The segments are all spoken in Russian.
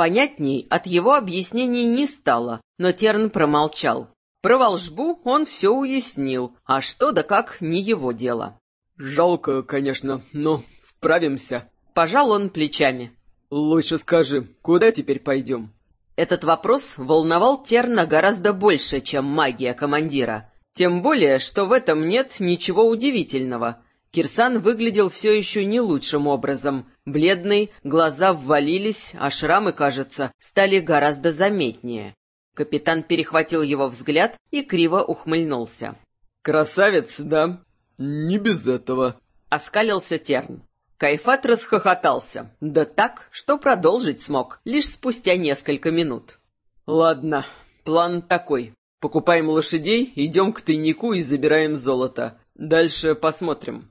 Понятней от его объяснений не стало, но Терн промолчал. Про волжбу он все уяснил, а что да как не его дело. «Жалко, конечно, но справимся», — пожал он плечами. «Лучше скажи, куда теперь пойдем?» Этот вопрос волновал Терна гораздо больше, чем магия командира. Тем более, что в этом нет ничего удивительного. Кирсан выглядел все еще не лучшим образом. Бледный, глаза ввалились, а шрамы, кажется, стали гораздо заметнее. Капитан перехватил его взгляд и криво ухмыльнулся. «Красавец, да? Не без этого», — оскалился Терн. Кайфат расхохотался, да так, что продолжить смог, лишь спустя несколько минут. «Ладно, план такой. Покупаем лошадей, идем к тайнику и забираем золото. Дальше посмотрим».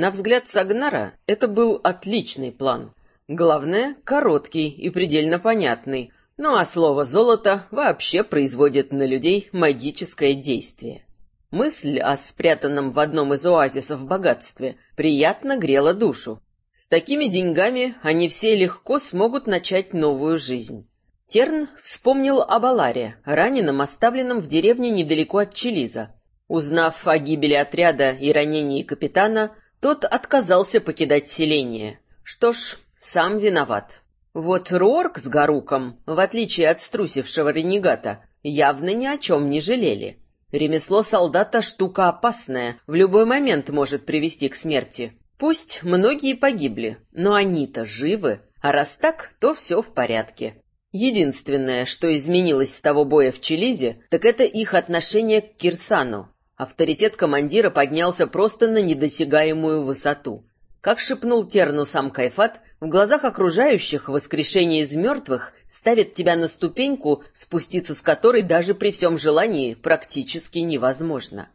На взгляд Сагнара это был отличный план. Главное, короткий и предельно понятный, ну а слово «золото» вообще производит на людей магическое действие. Мысль о спрятанном в одном из оазисов богатстве приятно грела душу. С такими деньгами они все легко смогут начать новую жизнь. Терн вспомнил об Аларе, раненом, оставленном в деревне недалеко от Челиза. Узнав о гибели отряда и ранении капитана, тот отказался покидать селение. Что ж, сам виноват. Вот Рорк с Гаруком, в отличие от струсившего ренегата, явно ни о чем не жалели. Ремесло солдата — штука опасная, в любой момент может привести к смерти. Пусть многие погибли, но они-то живы, а раз так, то все в порядке. Единственное, что изменилось с того боя в Челизе, так это их отношение к Кирсану. Авторитет командира поднялся просто на недосягаемую высоту. Как шепнул Терну сам Кайфат, в глазах окружающих воскрешение из мертвых ставит тебя на ступеньку, спуститься с которой даже при всем желании практически невозможно.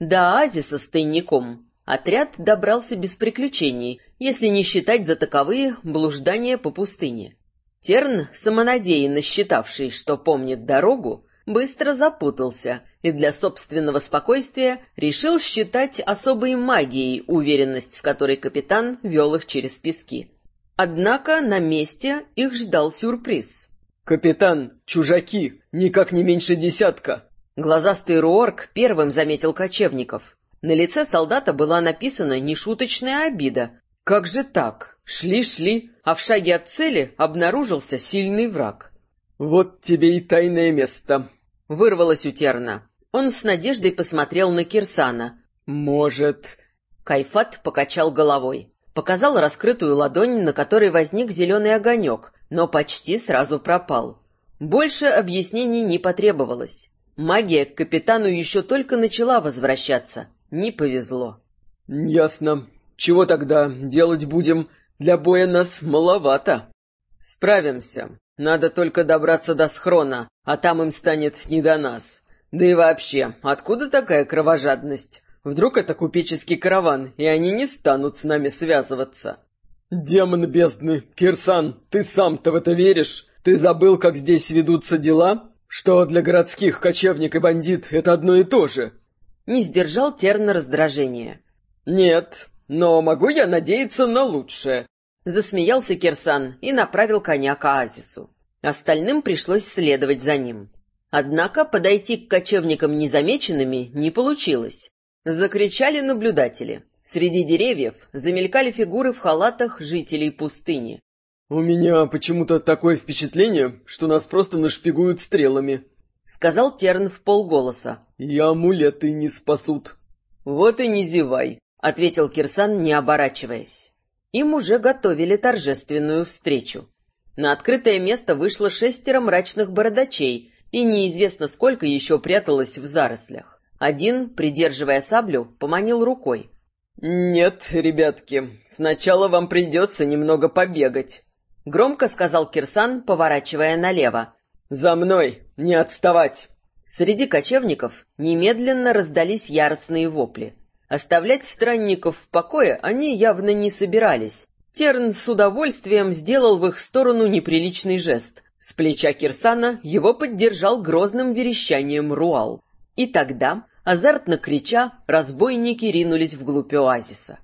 До оазиса с тайником отряд добрался без приключений, если не считать за таковые блуждания по пустыне. Терн, самонадеянно считавший, что помнит дорогу, быстро запутался и для собственного спокойствия решил считать особой магией уверенность, с которой капитан вел их через пески. Однако на месте их ждал сюрприз. «Капитан, чужаки, никак не меньше десятка!» Глазастый Руорк первым заметил кочевников. На лице солдата была написана нешуточная обида. Как же так? Шли-шли, а в шаге от цели обнаружился сильный враг. «Вот тебе и тайное место», — вырвалось у Терна. Он с надеждой посмотрел на Кирсана. «Может...» Кайфат покачал головой. Показал раскрытую ладонь, на которой возник зеленый огонек, но почти сразу пропал. Больше объяснений не потребовалось. Магия к капитану еще только начала возвращаться. Не повезло. «Ясно. Чего тогда делать будем? Для боя нас маловато». «Справимся. Надо только добраться до схрона, а там им станет не до нас. Да и вообще, откуда такая кровожадность? Вдруг это купеческий караван, и они не станут с нами связываться. Демон бездны, Кирсан, ты сам-то в это веришь? Ты забыл, как здесь ведутся дела? Что для городских кочевник и бандит это одно и то же? Не сдержал Терна раздражения. Нет, но могу я надеяться на лучшее. Засмеялся Кирсан и направил коня к оазису. Остальным пришлось следовать за ним. Однако подойти к кочевникам незамеченными не получилось. Закричали наблюдатели. Среди деревьев замелькали фигуры в халатах жителей пустыни. «У меня почему-то такое впечатление, что нас просто нашпигуют стрелами», — сказал Терн в полголоса. «И амулеты не спасут». «Вот и не зевай», — ответил Кирсан, не оборачиваясь. Им уже готовили торжественную встречу. На открытое место вышло шестеро мрачных бородачей, и неизвестно сколько еще пряталось в зарослях. Один, придерживая саблю, поманил рукой. «Нет, ребятки, сначала вам придется немного побегать», — громко сказал Кирсан, поворачивая налево. «За мной! Не отставать!» Среди кочевников немедленно раздались яростные вопли. Оставлять странников в покое они явно не собирались. Терн с удовольствием сделал в их сторону неприличный жест. С плеча Кирсана его поддержал грозным верещанием Руал. И тогда, азартно крича, разбойники ринулись вглубь оазиса.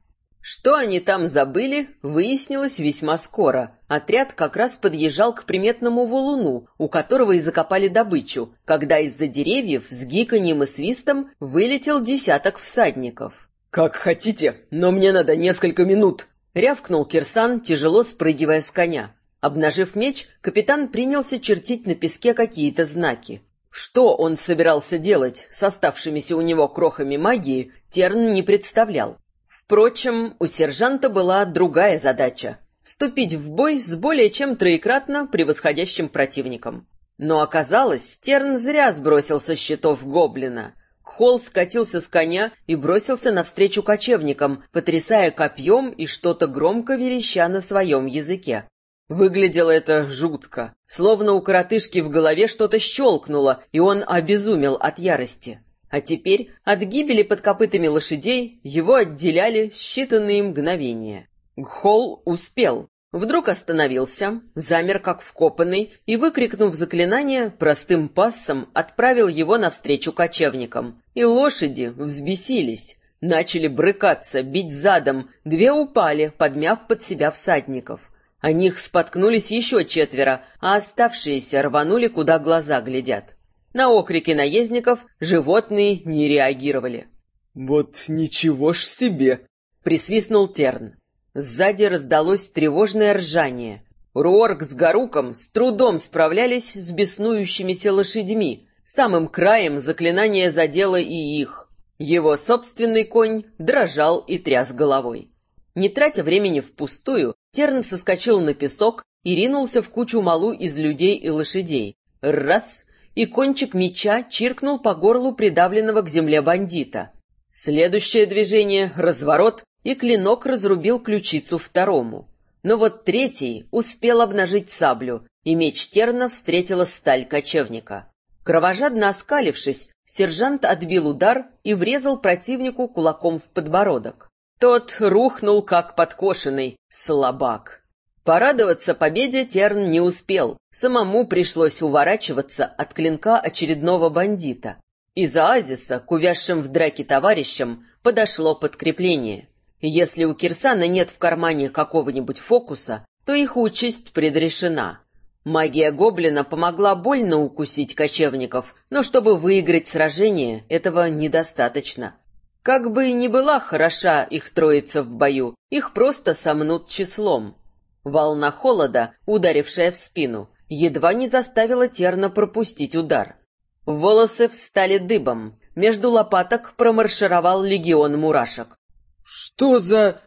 Что они там забыли, выяснилось весьма скоро. Отряд как раз подъезжал к приметному валуну, у которого и закопали добычу, когда из-за деревьев с гиканьем и свистом вылетел десяток всадников. «Как хотите, но мне надо несколько минут», — рявкнул Кирсан, тяжело спрыгивая с коня. Обнажив меч, капитан принялся чертить на песке какие-то знаки. Что он собирался делать с оставшимися у него крохами магии, Терн не представлял. Впрочем, у сержанта была другая задача — вступить в бой с более чем троекратно превосходящим противником. Но оказалось, Терн зря сбросил со счетов гоблина. Холл скатился с коня и бросился навстречу кочевникам, потрясая копьем и что-то громко вереща на своем языке. Выглядело это жутко, словно у коротышки в голове что-то щелкнуло, и он обезумел от ярости. А теперь от гибели под копытами лошадей его отделяли считанные мгновения. Гхол успел. Вдруг остановился, замер как вкопанный и, выкрикнув заклинание, простым пассом отправил его навстречу кочевникам. И лошади взбесились, начали брыкаться, бить задом, две упали, подмяв под себя всадников. О них споткнулись еще четверо, а оставшиеся рванули, куда глаза глядят. На окрики наездников животные не реагировали. «Вот ничего ж себе!» — присвистнул Терн. Сзади раздалось тревожное ржание. Руорг с Гаруком с трудом справлялись с беснующимися лошадьми. Самым краем заклинание задело и их. Его собственный конь дрожал и тряс головой. Не тратя времени впустую, Терн соскочил на песок и ринулся в кучу малу из людей и лошадей. Раз и кончик меча чиркнул по горлу придавленного к земле бандита. Следующее движение — разворот, и клинок разрубил ключицу второму. Но вот третий успел обнажить саблю, и меч Терна встретила сталь кочевника. Кровожадно оскалившись, сержант отбил удар и врезал противнику кулаком в подбородок. Тот рухнул, как подкошенный, слабак. Порадоваться победе Терн не успел. Самому пришлось уворачиваться от клинка очередного бандита. Из оазиса к увязшим в драке товарищам подошло подкрепление. Если у Кирсана нет в кармане какого-нибудь фокуса, то их участь предрешена. Магия гоблина помогла больно укусить кочевников, но чтобы выиграть сражение, этого недостаточно. Как бы ни была хороша их троица в бою, их просто сомнут числом. Волна холода, ударившая в спину, едва не заставила Терна пропустить удар. Волосы встали дыбом, между лопаток промаршировал легион мурашек. «Что за...»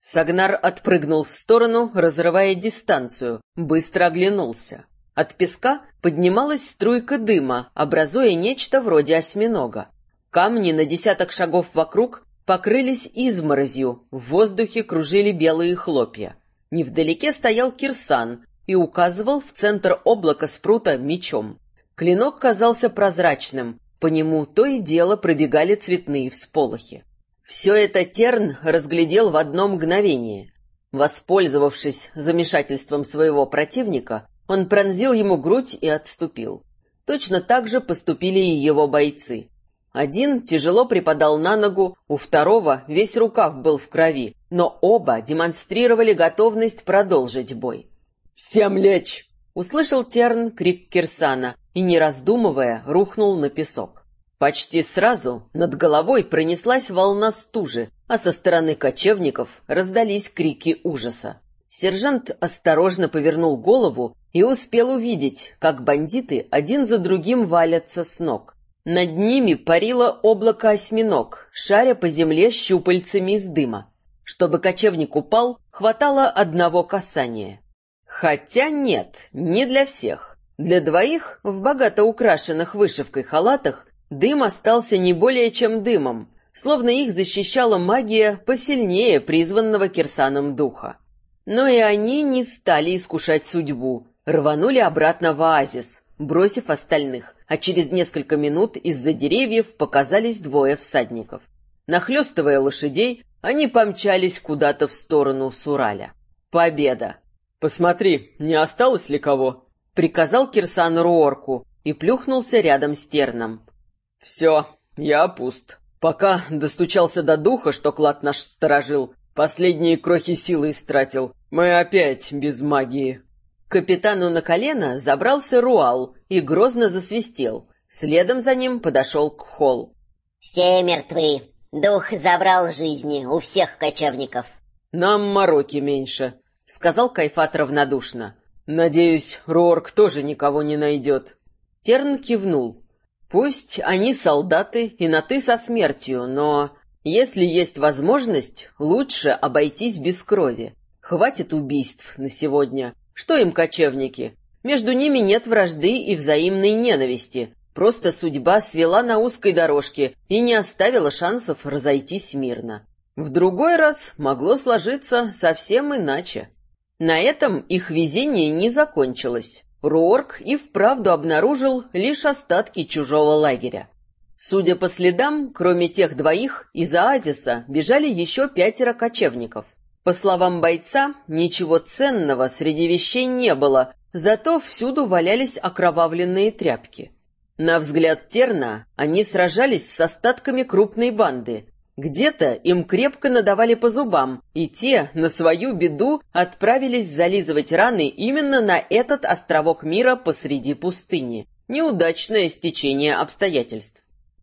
Сагнар отпрыгнул в сторону, разрывая дистанцию, быстро оглянулся. От песка поднималась струйка дыма, образуя нечто вроде осьминога. Камни на десяток шагов вокруг покрылись изморозью, в воздухе кружили белые хлопья. Невдалеке стоял Кирсан и указывал в центр облака спрута мечом. Клинок казался прозрачным, по нему то и дело пробегали цветные всполохи. Все это Терн разглядел в одно мгновение. Воспользовавшись замешательством своего противника, он пронзил ему грудь и отступил. Точно так же поступили и его бойцы. Один тяжело припадал на ногу, у второго весь рукав был в крови, но оба демонстрировали готовность продолжить бой. «Всем лечь!» — услышал Терн крик Кирсана и, не раздумывая, рухнул на песок. Почти сразу над головой пронеслась волна стужи, а со стороны кочевников раздались крики ужаса. Сержант осторожно повернул голову и успел увидеть, как бандиты один за другим валятся с ног. Над ними парило облако осьминог, шаря по земле щупальцами из дыма. Чтобы кочевник упал, хватало одного касания. Хотя нет, не для всех. Для двоих в богато украшенных вышивкой халатах дым остался не более чем дымом, словно их защищала магия посильнее призванного Кирсаном духа. Но и они не стали искушать судьбу, рванули обратно в оазис, бросив остальных, а через несколько минут из-за деревьев показались двое всадников. Нахлёстывая лошадей, они помчались куда-то в сторону Сураля. Победа! «Посмотри, не осталось ли кого?» — приказал Кирсан Руорку и плюхнулся рядом с Терном. «Все, я пуст. Пока достучался до духа, что клад наш сторожил, Последние крохи силы истратил. Мы опять без магии. Капитану на колено забрался Руал и грозно засвистел. Следом за ним подошел к Холл. «Все мертвы. Дух забрал жизни у всех кочевников». «Нам мороки меньше», — сказал Кайфат равнодушно. «Надеюсь, Руорк тоже никого не найдет». Терн кивнул. «Пусть они солдаты и на «ты» со смертью, но если есть возможность, лучше обойтись без крови. Хватит убийств на сегодня. Что им кочевники? Между ними нет вражды и взаимной ненависти. Просто судьба свела на узкой дорожке и не оставила шансов разойтись мирно. В другой раз могло сложиться совсем иначе. На этом их везение не закончилось. Руорк и вправду обнаружил лишь остатки чужого лагеря. Судя по следам, кроме тех двоих, из оазиса бежали еще пятеро кочевников. По словам бойца, ничего ценного среди вещей не было, зато всюду валялись окровавленные тряпки. На взгляд Терна они сражались с остатками крупной банды, где-то им крепко надавали по зубам, и те, на свою беду, отправились зализывать раны именно на этот островок мира посреди пустыни. Неудачное стечение обстоятельств.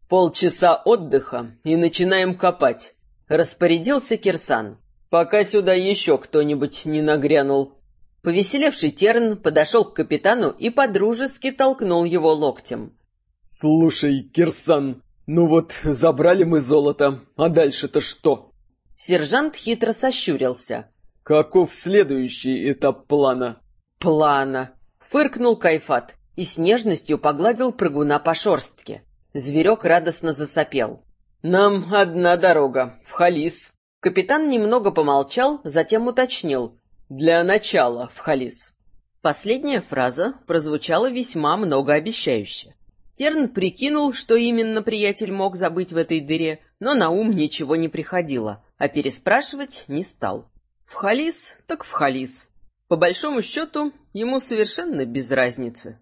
«Полчаса отдыха и начинаем копать», — распорядился Кирсан. «Пока сюда еще кто-нибудь не нагрянул». Повеселевший Терн подошел к капитану и подружески толкнул его локтем. «Слушай, Кирсан, «Ну вот, забрали мы золото, а дальше-то что?» Сержант хитро сощурился. «Каков следующий этап плана?» «Плана!» — фыркнул Кайфат и с нежностью погладил прыгуна по шорстке. Зверек радостно засопел. «Нам одна дорога, в Халис». Капитан немного помолчал, затем уточнил. «Для начала в Халис». Последняя фраза прозвучала весьма многообещающе. Терн прикинул, что именно приятель мог забыть в этой дыре, но на ум ничего не приходило, а переспрашивать не стал. В Халис так в Халис. По большому счету, ему совершенно без разницы.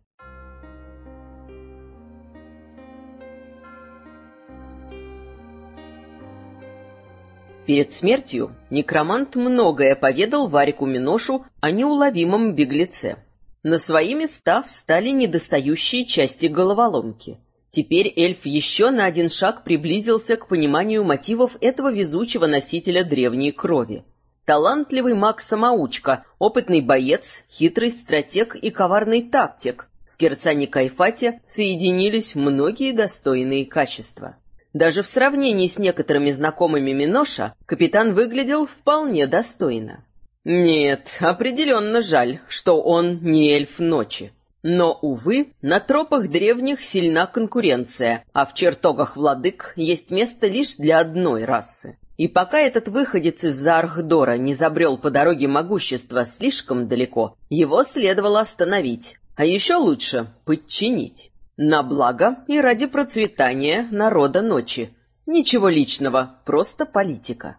Перед смертью некромант многое поведал Варику Миношу о неуловимом беглеце. На свои места встали недостающие части головоломки. Теперь эльф еще на один шаг приблизился к пониманию мотивов этого везучего носителя древней крови. Талантливый маг-самоучка, опытный боец, хитрый стратег и коварный тактик. В Керцане Кайфате соединились многие достойные качества. Даже в сравнении с некоторыми знакомыми Миноша капитан выглядел вполне достойно. Нет, определенно жаль, что он не эльф ночи. Но, увы, на тропах древних сильна конкуренция, а в чертогах владык есть место лишь для одной расы. И пока этот выходец из-за Архдора не забрел по дороге могущества слишком далеко, его следовало остановить, а еще лучше подчинить. На благо и ради процветания народа ночи. Ничего личного, просто политика.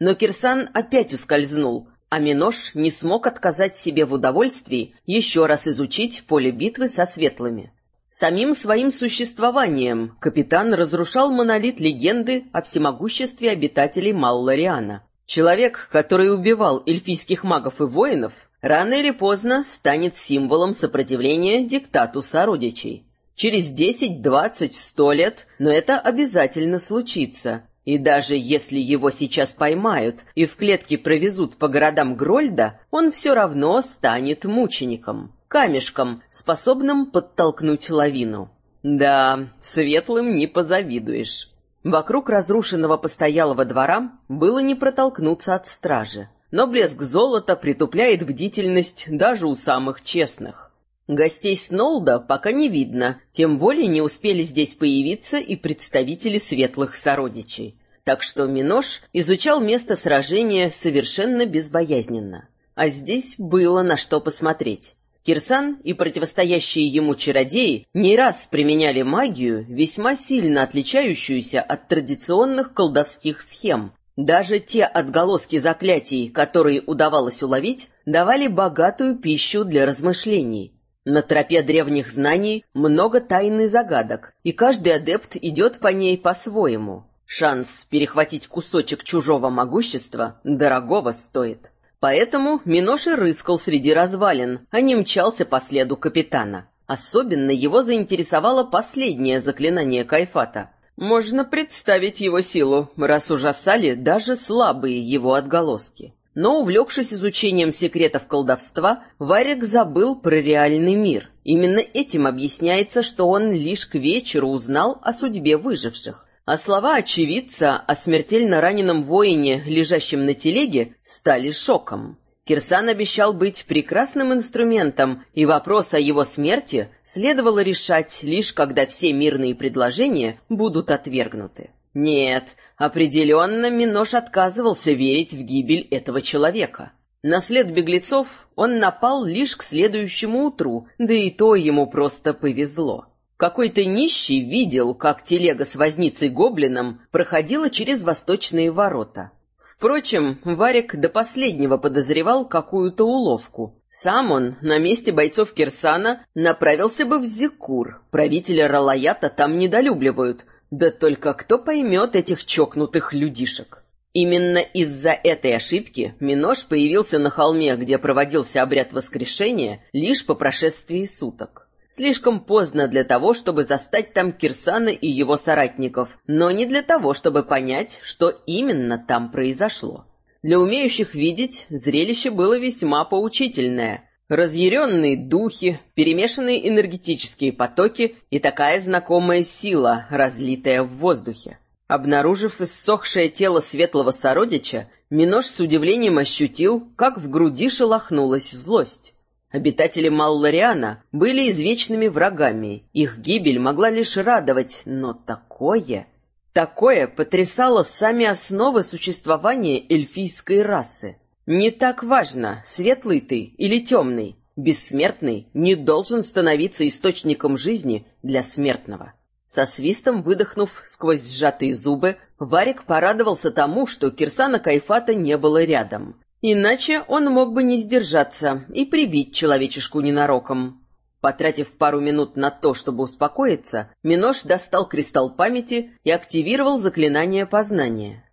Но Кирсан опять ускользнул, а Минош не смог отказать себе в удовольствии еще раз изучить поле битвы со светлыми. Самим своим существованием капитан разрушал монолит легенды о всемогуществе обитателей Маллариана. Человек, который убивал эльфийских магов и воинов, рано или поздно станет символом сопротивления диктату сородичей. Через десять, двадцать, сто лет, но это обязательно случится, и даже если его сейчас поймают и в клетке провезут по городам Грольда, он все равно станет мучеником, камешком, способным подтолкнуть лавину. Да, светлым не позавидуешь. Вокруг разрушенного постоялого двора было не протолкнуться от стражи, но блеск золота притупляет бдительность даже у самых честных. Гостей Сноуда пока не видно, тем более не успели здесь появиться и представители светлых сородичей. Так что Минош изучал место сражения совершенно безбоязненно. А здесь было на что посмотреть. Кирсан и противостоящие ему чародеи не раз применяли магию, весьма сильно отличающуюся от традиционных колдовских схем. Даже те отголоски заклятий, которые удавалось уловить, давали богатую пищу для размышлений. На тропе древних знаний много тайн и загадок, и каждый адепт идет по ней по-своему. Шанс перехватить кусочек чужого могущества дорогого стоит. Поэтому Минош и рыскал среди развалин, а не мчался по следу капитана. Особенно его заинтересовало последнее заклинание Кайфата. Можно представить его силу, раз ужасали даже слабые его отголоски. Но, увлекшись изучением секретов колдовства, Варик забыл про реальный мир. Именно этим объясняется, что он лишь к вечеру узнал о судьбе выживших. А слова очевидца о смертельно раненом воине, лежащем на телеге, стали шоком. Кирсан обещал быть прекрасным инструментом, и вопрос о его смерти следовало решать лишь когда все мирные предложения будут отвергнуты. Нет, определенно Минош отказывался верить в гибель этого человека. На след беглецов он напал лишь к следующему утру, да и то ему просто повезло. Какой-то нищий видел, как телега с возницей-гоблином проходила через восточные ворота. Впрочем, Варик до последнего подозревал какую-то уловку. Сам он на месте бойцов Кирсана направился бы в Зикур. Правителя Ралаята там недолюбливают. Да только кто поймет этих чокнутых людишек? Именно из-за этой ошибки Минош появился на холме, где проводился обряд воскрешения, лишь по прошествии суток. Слишком поздно для того, чтобы застать там Кирсана и его соратников, но не для того, чтобы понять, что именно там произошло. Для умеющих видеть зрелище было весьма поучительное. Разъяренные духи, перемешанные энергетические потоки и такая знакомая сила, разлитая в воздухе. Обнаружив иссохшее тело светлого сородича, Минош с удивлением ощутил, как в груди шелохнулась злость. Обитатели Маллариана были извечными врагами. Их гибель могла лишь радовать, но такое... Такое потрясало сами основы существования эльфийской расы. Не так важно, светлый ты или темный. Бессмертный не должен становиться источником жизни для смертного. Со свистом выдохнув сквозь сжатые зубы, Варик порадовался тому, что Кирсана Кайфата не было рядом. Иначе он мог бы не сдержаться и прибить человечешку ненароком. Потратив пару минут на то, чтобы успокоиться, Минош достал кристалл памяти и активировал заклинание познания.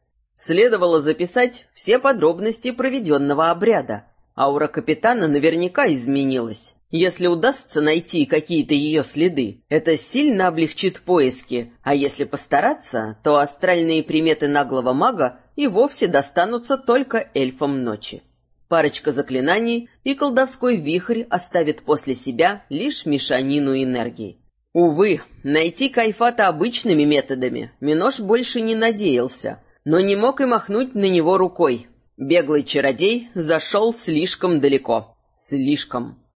Следовало записать все подробности проведенного обряда. Аура капитана наверняка изменилась. Если удастся найти какие-то ее следы, это сильно облегчит поиски, а если постараться, то астральные приметы наглого мага и вовсе достанутся только эльфам ночи. Парочка заклинаний, и колдовской вихрь оставит после себя лишь мешанину энергии. Увы, найти Кайфата обычными методами Минош больше не надеялся, но не мог и махнуть на него рукой. Беглый чародей зашел слишком далеко. Слишком.